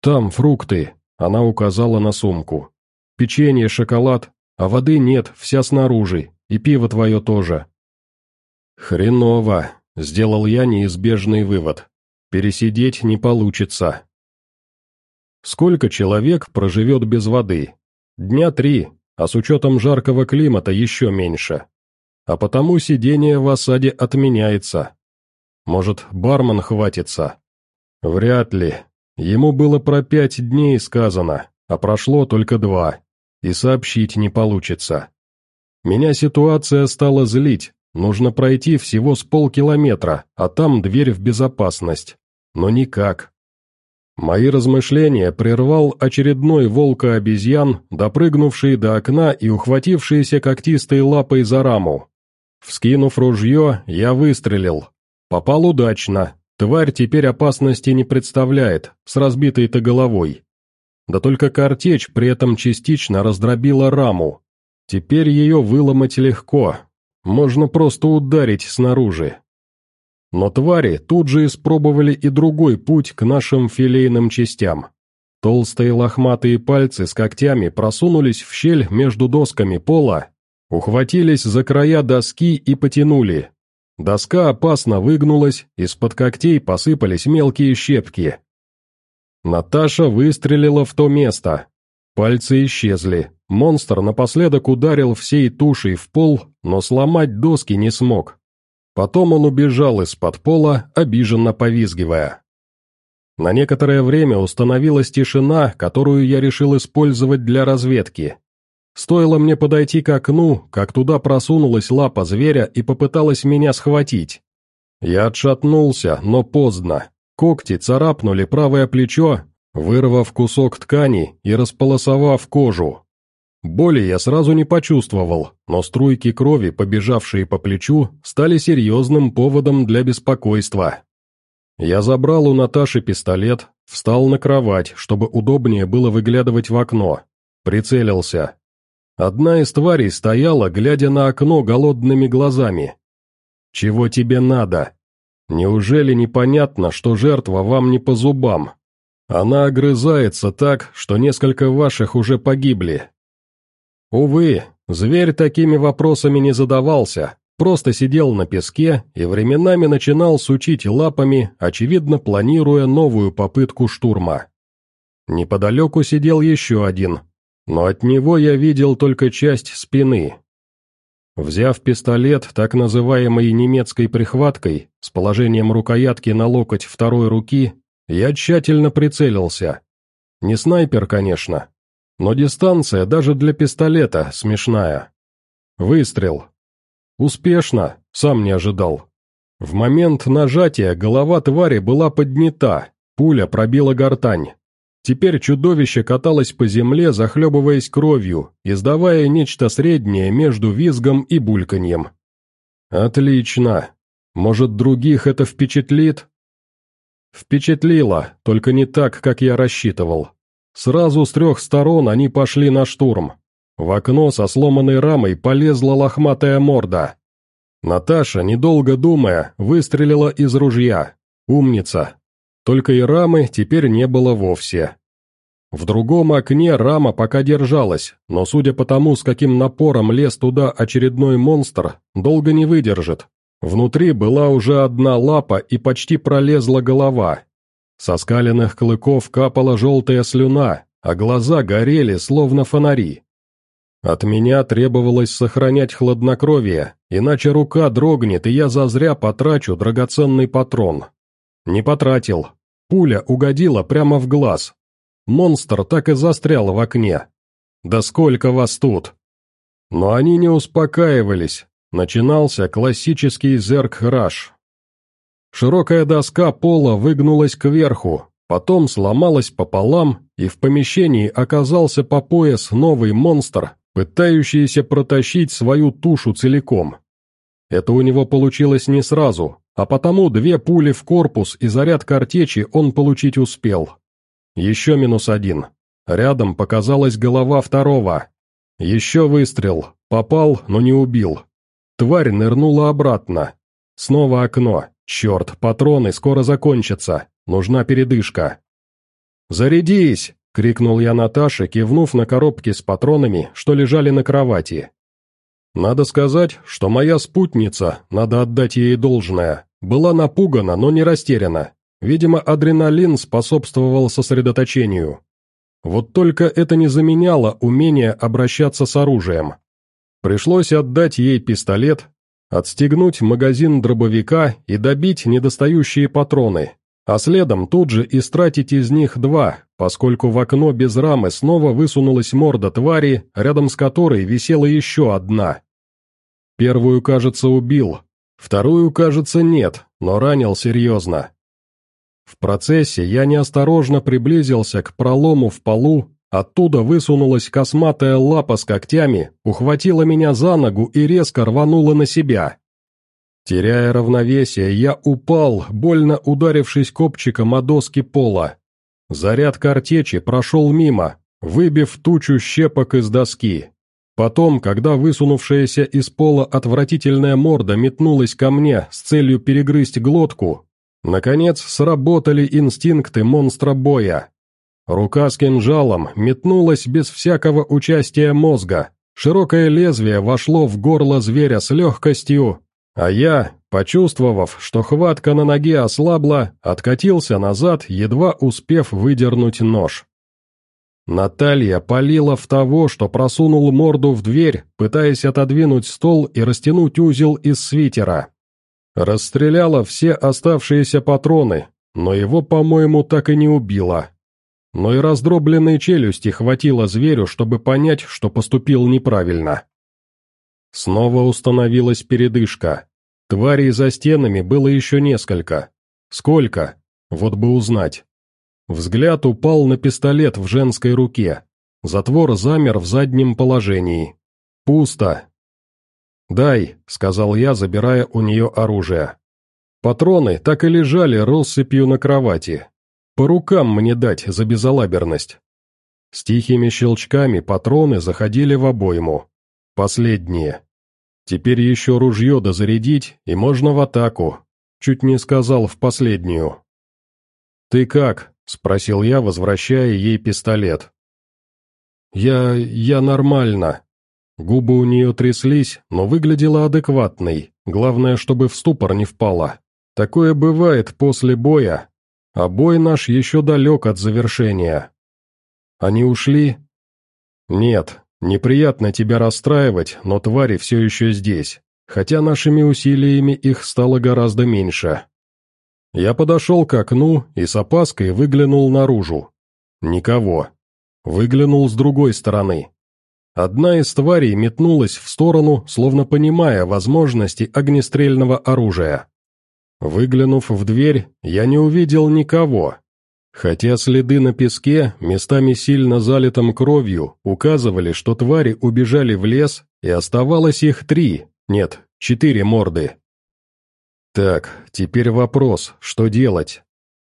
«Там фрукты», — она указала на сумку. «Печенье, шоколад, а воды нет, вся снаружи, и пиво твое тоже». «Хреново», — сделал я неизбежный вывод. «Пересидеть не получится». Сколько человек проживет без воды? Дня три, а с учетом жаркого климата еще меньше а потому сидение в осаде отменяется. Может, бармен хватится? Вряд ли. Ему было про пять дней сказано, а прошло только два, и сообщить не получится. Меня ситуация стала злить, нужно пройти всего с полкилометра, а там дверь в безопасность. Но никак. Мои размышления прервал очередной волка-обезьян, допрыгнувший до окна и ухватившийся когтистой лапой за раму. Вскинув ружье, я выстрелил. Попал удачно. Тварь теперь опасности не представляет, с разбитой-то головой. Да только картечь при этом частично раздробила раму. Теперь ее выломать легко. Можно просто ударить снаружи. Но твари тут же испробовали и другой путь к нашим филейным частям. Толстые лохматые пальцы с когтями просунулись в щель между досками пола Ухватились за края доски и потянули. Доска опасно выгнулась, из-под когтей посыпались мелкие щепки. Наташа выстрелила в то место. Пальцы исчезли. Монстр напоследок ударил всей тушей в пол, но сломать доски не смог. Потом он убежал из-под пола, обиженно повизгивая. На некоторое время установилась тишина, которую я решил использовать для разведки. Стоило мне подойти к окну, как туда просунулась лапа зверя и попыталась меня схватить. Я отшатнулся, но поздно. Когти царапнули правое плечо, вырвав кусок ткани и располосовав кожу. Боли я сразу не почувствовал, но струйки крови, побежавшие по плечу, стали серьезным поводом для беспокойства. Я забрал у Наташи пистолет, встал на кровать, чтобы удобнее было выглядывать в окно. Прицелился. Одна из тварей стояла, глядя на окно голодными глазами. «Чего тебе надо? Неужели непонятно, что жертва вам не по зубам? Она огрызается так, что несколько ваших уже погибли». Увы, зверь такими вопросами не задавался, просто сидел на песке и временами начинал сучить лапами, очевидно планируя новую попытку штурма. Неподалеку сидел еще один, но от него я видел только часть спины. Взяв пистолет, так называемой немецкой прихваткой, с положением рукоятки на локоть второй руки, я тщательно прицелился. Не снайпер, конечно, но дистанция даже для пистолета смешная. Выстрел. Успешно, сам не ожидал. В момент нажатия голова твари была поднята, пуля пробила гортань. Теперь чудовище каталось по земле, захлебываясь кровью, издавая нечто среднее между визгом и бульканьем. «Отлично. Может, других это впечатлит?» «Впечатлило, только не так, как я рассчитывал. Сразу с трех сторон они пошли на штурм. В окно со сломанной рамой полезла лохматая морда. Наташа, недолго думая, выстрелила из ружья. Умница. Только и рамы теперь не было вовсе. В другом окне рама пока держалась, но судя по тому, с каким напором лез туда очередной монстр, долго не выдержит. Внутри была уже одна лапа и почти пролезла голова. Со скаленных клыков капала желтая слюна, а глаза горели, словно фонари. От меня требовалось сохранять хладнокровие, иначе рука дрогнет, и я зазря потрачу драгоценный патрон. Не потратил. Пуля угодила прямо в глаз, Монстр так и застрял в окне. «Да сколько вас тут!» Но они не успокаивались. Начинался классический зерк-раш. Широкая доска пола выгнулась кверху, потом сломалась пополам, и в помещении оказался по пояс новый монстр, пытающийся протащить свою тушу целиком. Это у него получилось не сразу, а потому две пули в корпус и заряд картечи он получить успел. Еще минус один. Рядом показалась голова второго. Еще выстрел. Попал, но не убил. Тварь нырнула обратно. Снова окно. Черт, патроны скоро закончатся. Нужна передышка. «Зарядись!» — крикнул я Наташе, кивнув на коробки с патронами, что лежали на кровати. Надо сказать, что моя спутница, надо отдать ей должное, была напугана, но не растеряна. Видимо, адреналин способствовал сосредоточению. Вот только это не заменяло умение обращаться с оружием. Пришлось отдать ей пистолет, отстегнуть магазин дробовика и добить недостающие патроны, а следом тут же истратить из них два, поскольку в окно без рамы снова высунулась морда твари, рядом с которой висела еще одна. Первую, кажется, убил, вторую, кажется, нет, но ранил серьезно. В процессе я неосторожно приблизился к пролому в полу, оттуда высунулась косматая лапа с когтями, ухватила меня за ногу и резко рванула на себя. Теряя равновесие, я упал, больно ударившись копчиком о доски пола. Заряд картечи прошел мимо, выбив тучу щепок из доски. Потом, когда высунувшаяся из пола отвратительная морда метнулась ко мне с целью перегрызть глотку, Наконец сработали инстинкты монстра боя. Рука с кинжалом метнулась без всякого участия мозга. Широкое лезвие вошло в горло зверя с легкостью, а я, почувствовав, что хватка на ноге ослабла, откатился назад, едва успев выдернуть нож. Наталья палила в того, что просунул морду в дверь, пытаясь отодвинуть стол и растянуть узел из свитера. Расстреляла все оставшиеся патроны, но его, по-моему, так и не убила. Но и раздробленной челюсти хватило зверю, чтобы понять, что поступил неправильно. Снова установилась передышка. Тварей за стенами было еще несколько. Сколько? Вот бы узнать. Взгляд упал на пистолет в женской руке. Затвор замер в заднем положении. Пусто, «Дай», — сказал я, забирая у нее оружие. Патроны так и лежали россыпью на кровати. По рукам мне дать за безалаберность. С тихими щелчками патроны заходили в обойму. Последние. Теперь еще ружье дозарядить, и можно в атаку. Чуть не сказал в последнюю. «Ты как?» — спросил я, возвращая ей пистолет. «Я... я нормально», Губы у нее тряслись, но выглядела адекватной, главное, чтобы в ступор не впала. Такое бывает после боя, а бой наш еще далек от завершения. Они ушли? Нет, неприятно тебя расстраивать, но твари все еще здесь, хотя нашими усилиями их стало гораздо меньше. Я подошел к окну и с опаской выглянул наружу. Никого. Выглянул с другой стороны. Одна из тварей метнулась в сторону, словно понимая возможности огнестрельного оружия. Выглянув в дверь, я не увидел никого, хотя следы на песке, местами сильно залитым кровью, указывали, что твари убежали в лес, и оставалось их три, нет, четыре морды. Так, теперь вопрос, что делать?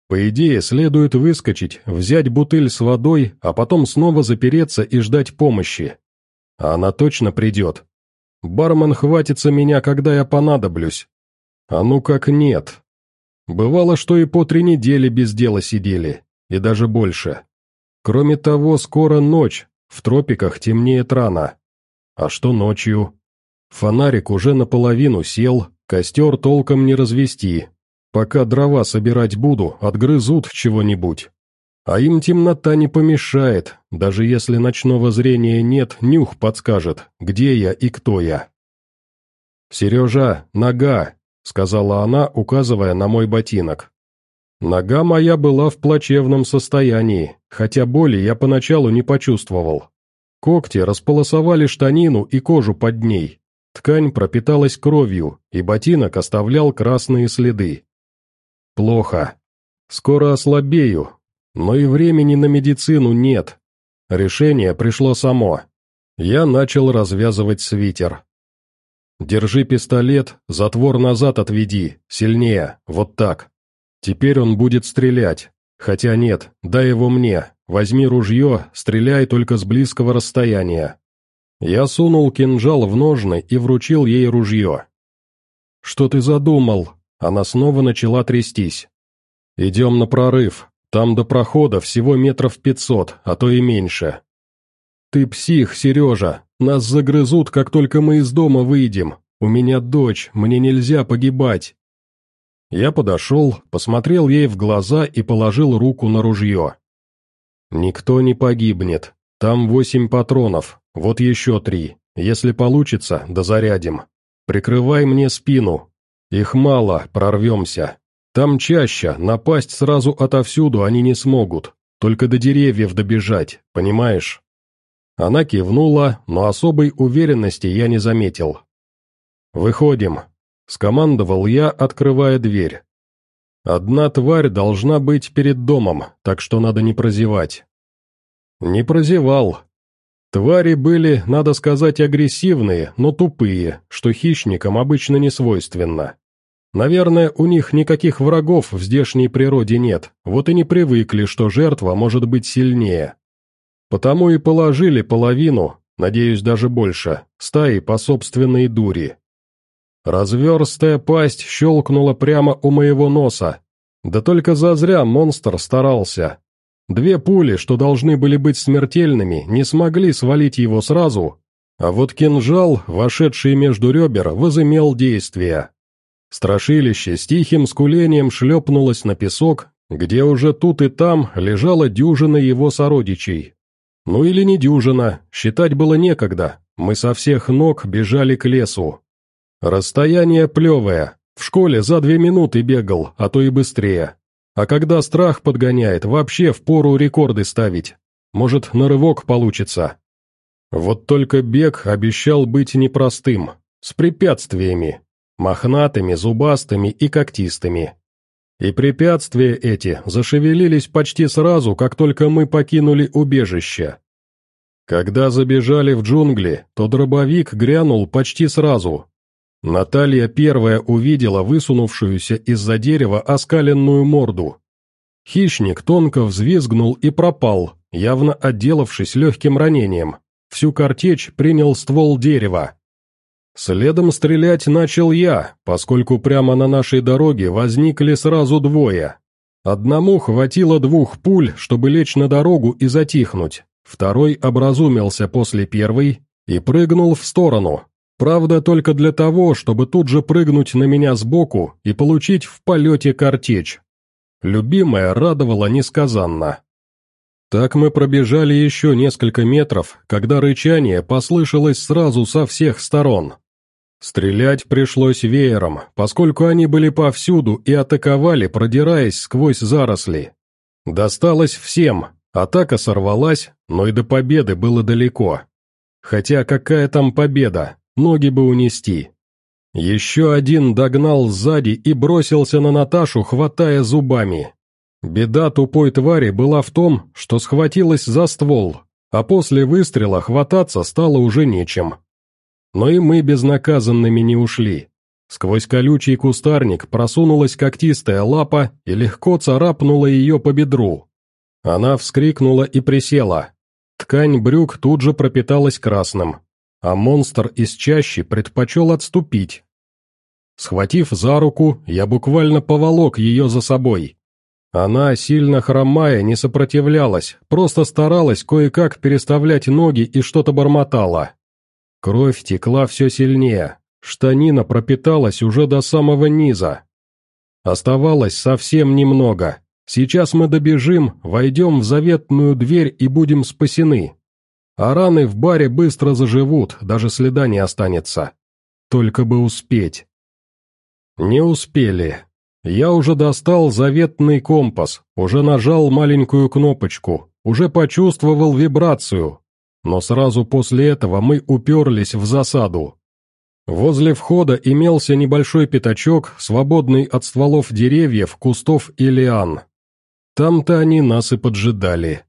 По идее, следует выскочить, взять бутыль с водой, а потом снова запереться и ждать помощи. А она точно придет. Бармен хватится меня, когда я понадоблюсь. А ну как нет. Бывало, что и по три недели без дела сидели, и даже больше. Кроме того, скоро ночь, в тропиках темнеет рано. А что ночью? Фонарик уже наполовину сел, костер толком не развести. Пока дрова собирать буду, отгрызут чего-нибудь. А им темнота не помешает, даже если ночного зрения нет, нюх подскажет, где я и кто я. «Сережа, нога!» — сказала она, указывая на мой ботинок. Нога моя была в плачевном состоянии, хотя боли я поначалу не почувствовал. Когти располосовали штанину и кожу под ней. Ткань пропиталась кровью, и ботинок оставлял красные следы. Плохо. Скоро ослабею, но и времени на медицину нет. Решение пришло само. Я начал развязывать свитер. «Держи пистолет, затвор назад отведи, сильнее, вот так. Теперь он будет стрелять. Хотя нет, дай его мне, возьми ружье, стреляй только с близкого расстояния». Я сунул кинжал в ножны и вручил ей ружье. «Что ты задумал?» Она снова начала трястись. «Идем на прорыв. Там до прохода всего метров пятьсот, а то и меньше». «Ты псих, Сережа. Нас загрызут, как только мы из дома выйдем. У меня дочь, мне нельзя погибать». Я подошел, посмотрел ей в глаза и положил руку на ружье. «Никто не погибнет. Там восемь патронов, вот еще три. Если получится, дозарядим. Прикрывай мне спину. Их мало, прорвемся. Там чаще, напасть сразу отовсюду они не смогут. Только до деревьев добежать, понимаешь?» Она кивнула, но особой уверенности я не заметил. «Выходим», — скомандовал я, открывая дверь. «Одна тварь должна быть перед домом, так что надо не прозевать». Не прозевал. Твари были, надо сказать, агрессивные, но тупые, что хищникам обычно не свойственно. Наверное, у них никаких врагов в здешней природе нет, вот и не привыкли, что жертва может быть сильнее. Потому и положили половину, надеюсь, даже больше, стаи по собственной дури. Разверстая пасть щелкнула прямо у моего носа. Да только зазря монстр старался. Две пули, что должны были быть смертельными, не смогли свалить его сразу, а вот кинжал, вошедший между ребер, возымел действие. Страшилище с тихим скулением шлепнулось на песок, где уже тут и там лежала дюжина его сородичей. Ну или не дюжина, считать было некогда, мы со всех ног бежали к лесу. Расстояние плевое, в школе за две минуты бегал, а то и быстрее. А когда страх подгоняет, вообще впору рекорды ставить. Может, на рывок получится. Вот только бег обещал быть непростым, с препятствиями, мохнатыми, зубастыми и когтистыми. И препятствия эти зашевелились почти сразу, как только мы покинули убежище. Когда забежали в джунгли, то дробовик грянул почти сразу. Наталья первая увидела высунувшуюся из-за дерева оскаленную морду. Хищник тонко взвизгнул и пропал, явно отделавшись легким ранением. Всю картечь принял ствол дерева. Следом стрелять начал я, поскольку прямо на нашей дороге возникли сразу двое. Одному хватило двух пуль, чтобы лечь на дорогу и затихнуть, второй образумился после первой и прыгнул в сторону. Правда, только для того, чтобы тут же прыгнуть на меня сбоку и получить в полете картечь. Любимая радовала несказанно. Так мы пробежали еще несколько метров, когда рычание послышалось сразу со всех сторон. Стрелять пришлось веером, поскольку они были повсюду и атаковали, продираясь сквозь заросли. Досталось всем, атака сорвалась, но и до победы было далеко. Хотя какая там победа, ноги бы унести. Еще один догнал сзади и бросился на Наташу, хватая зубами. Беда тупой твари была в том, что схватилась за ствол, а после выстрела хвататься стало уже нечем. Но и мы безнаказанными не ушли. Сквозь колючий кустарник просунулась когтистая лапа и легко царапнула ее по бедру. Она вскрикнула и присела. Ткань брюк тут же пропиталась красным, а монстр из чащи предпочел отступить. Схватив за руку, я буквально поволок ее за собой. Она, сильно хромая, не сопротивлялась, просто старалась кое-как переставлять ноги и что-то бормотала. Кровь текла все сильнее, штанина пропиталась уже до самого низа. Оставалось совсем немного. Сейчас мы добежим, войдем в заветную дверь и будем спасены. А раны в баре быстро заживут, даже следа не останется. Только бы успеть. Не успели. Я уже достал заветный компас, уже нажал маленькую кнопочку, уже почувствовал вибрацию. Но сразу после этого мы уперлись в засаду. Возле входа имелся небольшой пятачок, свободный от стволов деревьев, кустов и лиан. Там-то они нас и поджидали.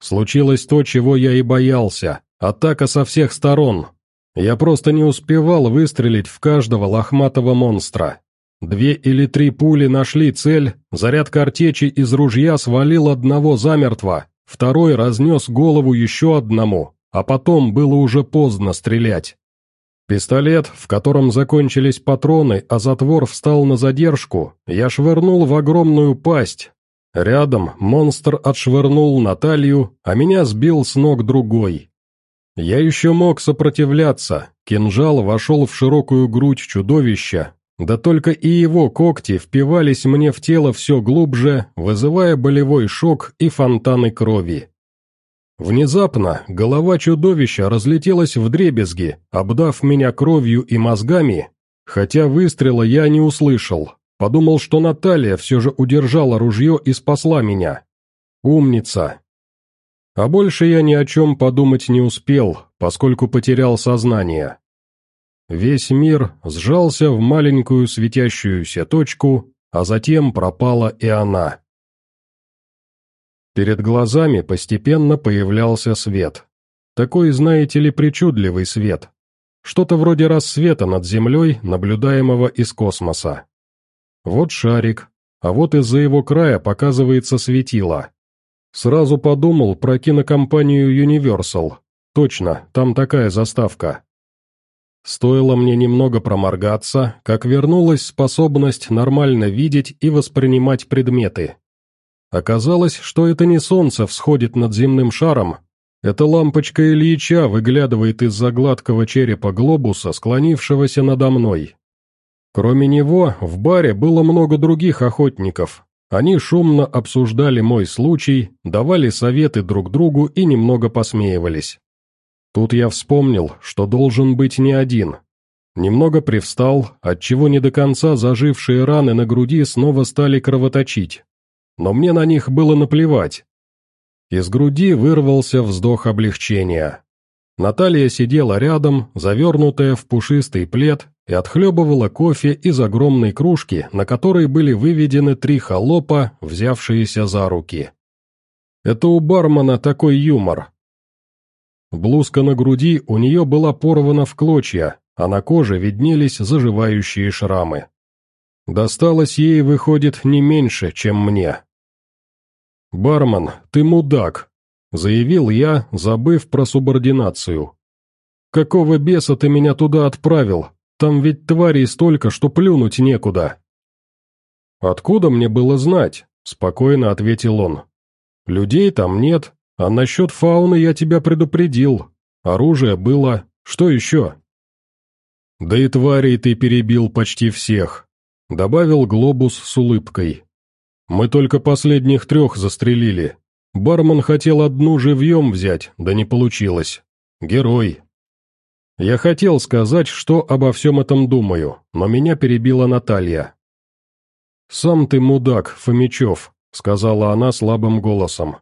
Случилось то, чего я и боялся. Атака со всех сторон. Я просто не успевал выстрелить в каждого лохматого монстра. Две или три пули нашли цель, заряд картечи из ружья свалил одного замертво, второй разнес голову еще одному, а потом было уже поздно стрелять. Пистолет, в котором закончились патроны, а затвор встал на задержку, я швырнул в огромную пасть, Рядом монстр отшвырнул Наталью, а меня сбил с ног другой. Я еще мог сопротивляться, кинжал вошел в широкую грудь чудовища, да только и его когти впивались мне в тело все глубже, вызывая болевой шок и фонтаны крови. Внезапно голова чудовища разлетелась в дребезги, обдав меня кровью и мозгами, хотя выстрела я не услышал, Подумал, что Наталья все же удержала ружье и спасла меня. Умница. А больше я ни о чем подумать не успел, поскольку потерял сознание. Весь мир сжался в маленькую светящуюся точку, а затем пропала и она. Перед глазами постепенно появлялся свет. Такой, знаете ли, причудливый свет. Что-то вроде рассвета над землей, наблюдаемого из космоса. Вот шарик, а вот из-за его края показывается светило. Сразу подумал про кинокомпанию Universal. Точно, там такая заставка. Стоило мне немного проморгаться, как вернулась способность нормально видеть и воспринимать предметы. Оказалось, что это не солнце всходит над земным шаром, это лампочка Ильича выглядывает из-за гладкого черепа глобуса, склонившегося надо мной. Кроме него, в баре было много других охотников. Они шумно обсуждали мой случай, давали советы друг другу и немного посмеивались. Тут я вспомнил, что должен быть не один. Немного привстал, отчего не до конца зажившие раны на груди снова стали кровоточить. Но мне на них было наплевать. Из груди вырвался вздох облегчения. Наталья сидела рядом, завернутая в пушистый плед, и отхлебывала кофе из огромной кружки, на которой были выведены три холопа, взявшиеся за руки. Это у бармена такой юмор. Блузка на груди у нее была порвана в клочья, а на коже виднелись заживающие шрамы. Досталось ей, выходит, не меньше, чем мне. «Бармен, ты мудак», — заявил я, забыв про субординацию. «Какого беса ты меня туда отправил? Там ведь тварей столько, что плюнуть некуда». «Откуда мне было знать?» — спокойно ответил он. «Людей там нет, а насчет фауны я тебя предупредил. Оружие было. Что еще?» «Да и тварей ты перебил почти всех», — добавил Глобус с улыбкой. «Мы только последних трех застрелили. Бармен хотел одну живьем взять, да не получилось. Герой, я хотел сказать, что обо всем этом думаю, но меня перебила Наталья. «Сам ты мудак, Фомичев», — сказала она слабым голосом.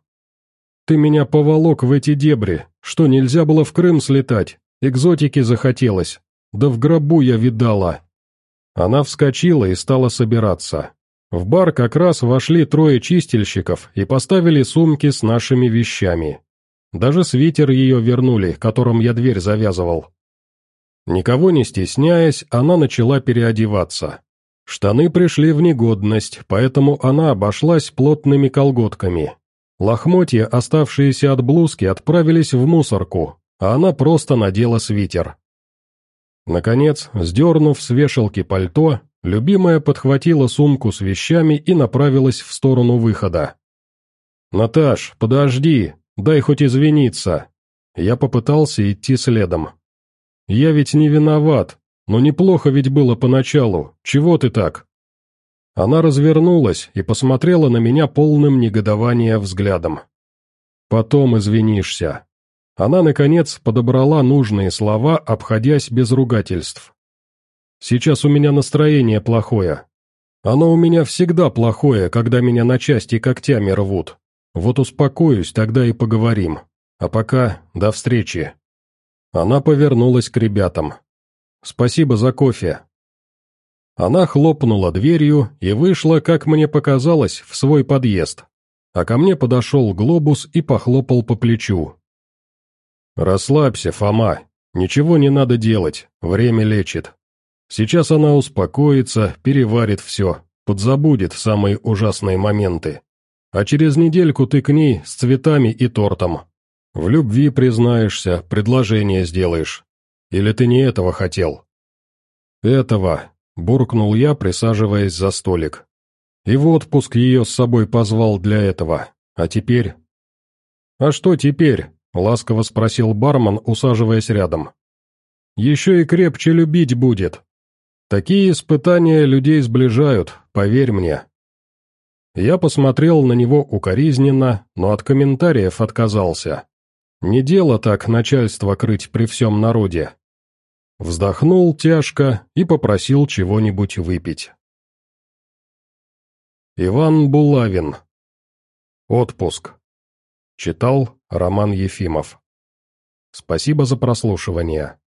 «Ты меня поволок в эти дебри, что нельзя было в Крым слетать, экзотики захотелось, да в гробу я видала». Она вскочила и стала собираться. В бар как раз вошли трое чистильщиков и поставили сумки с нашими вещами. Даже свитер ее вернули, которым я дверь завязывал. Никого не стесняясь, она начала переодеваться. Штаны пришли в негодность, поэтому она обошлась плотными колготками. Лохмотья, оставшиеся от блузки, отправились в мусорку, а она просто надела свитер. Наконец, сдернув с вешалки пальто, любимая подхватила сумку с вещами и направилась в сторону выхода. «Наташ, подожди, дай хоть извиниться». Я попытался идти следом. «Я ведь не виноват, но неплохо ведь было поначалу, чего ты так?» Она развернулась и посмотрела на меня полным негодования взглядом. «Потом извинишься». Она, наконец, подобрала нужные слова, обходясь без ругательств. «Сейчас у меня настроение плохое. Оно у меня всегда плохое, когда меня на части когтями рвут. Вот успокоюсь, тогда и поговорим. А пока до встречи». Она повернулась к ребятам. «Спасибо за кофе». Она хлопнула дверью и вышла, как мне показалось, в свой подъезд. А ко мне подошел глобус и похлопал по плечу. «Расслабься, Фома. Ничего не надо делать, время лечит. Сейчас она успокоится, переварит все, подзабудет самые ужасные моменты. А через недельку ты к ней с цветами и тортом. В любви признаешься, предложение сделаешь. Или ты не этого хотел?» «Этого», — буркнул я, присаживаясь за столик. «И в отпуск ее с собой позвал для этого. А теперь...» «А что теперь?» — ласково спросил бармен, усаживаясь рядом. «Еще и крепче любить будет. Такие испытания людей сближают, поверь мне». Я посмотрел на него укоризненно, но от комментариев отказался. Не дело так начальство крыть при всем народе. Вздохнул тяжко и попросил чего-нибудь выпить. Иван Булавин. Отпуск. Читал Роман Ефимов. Спасибо за прослушивание.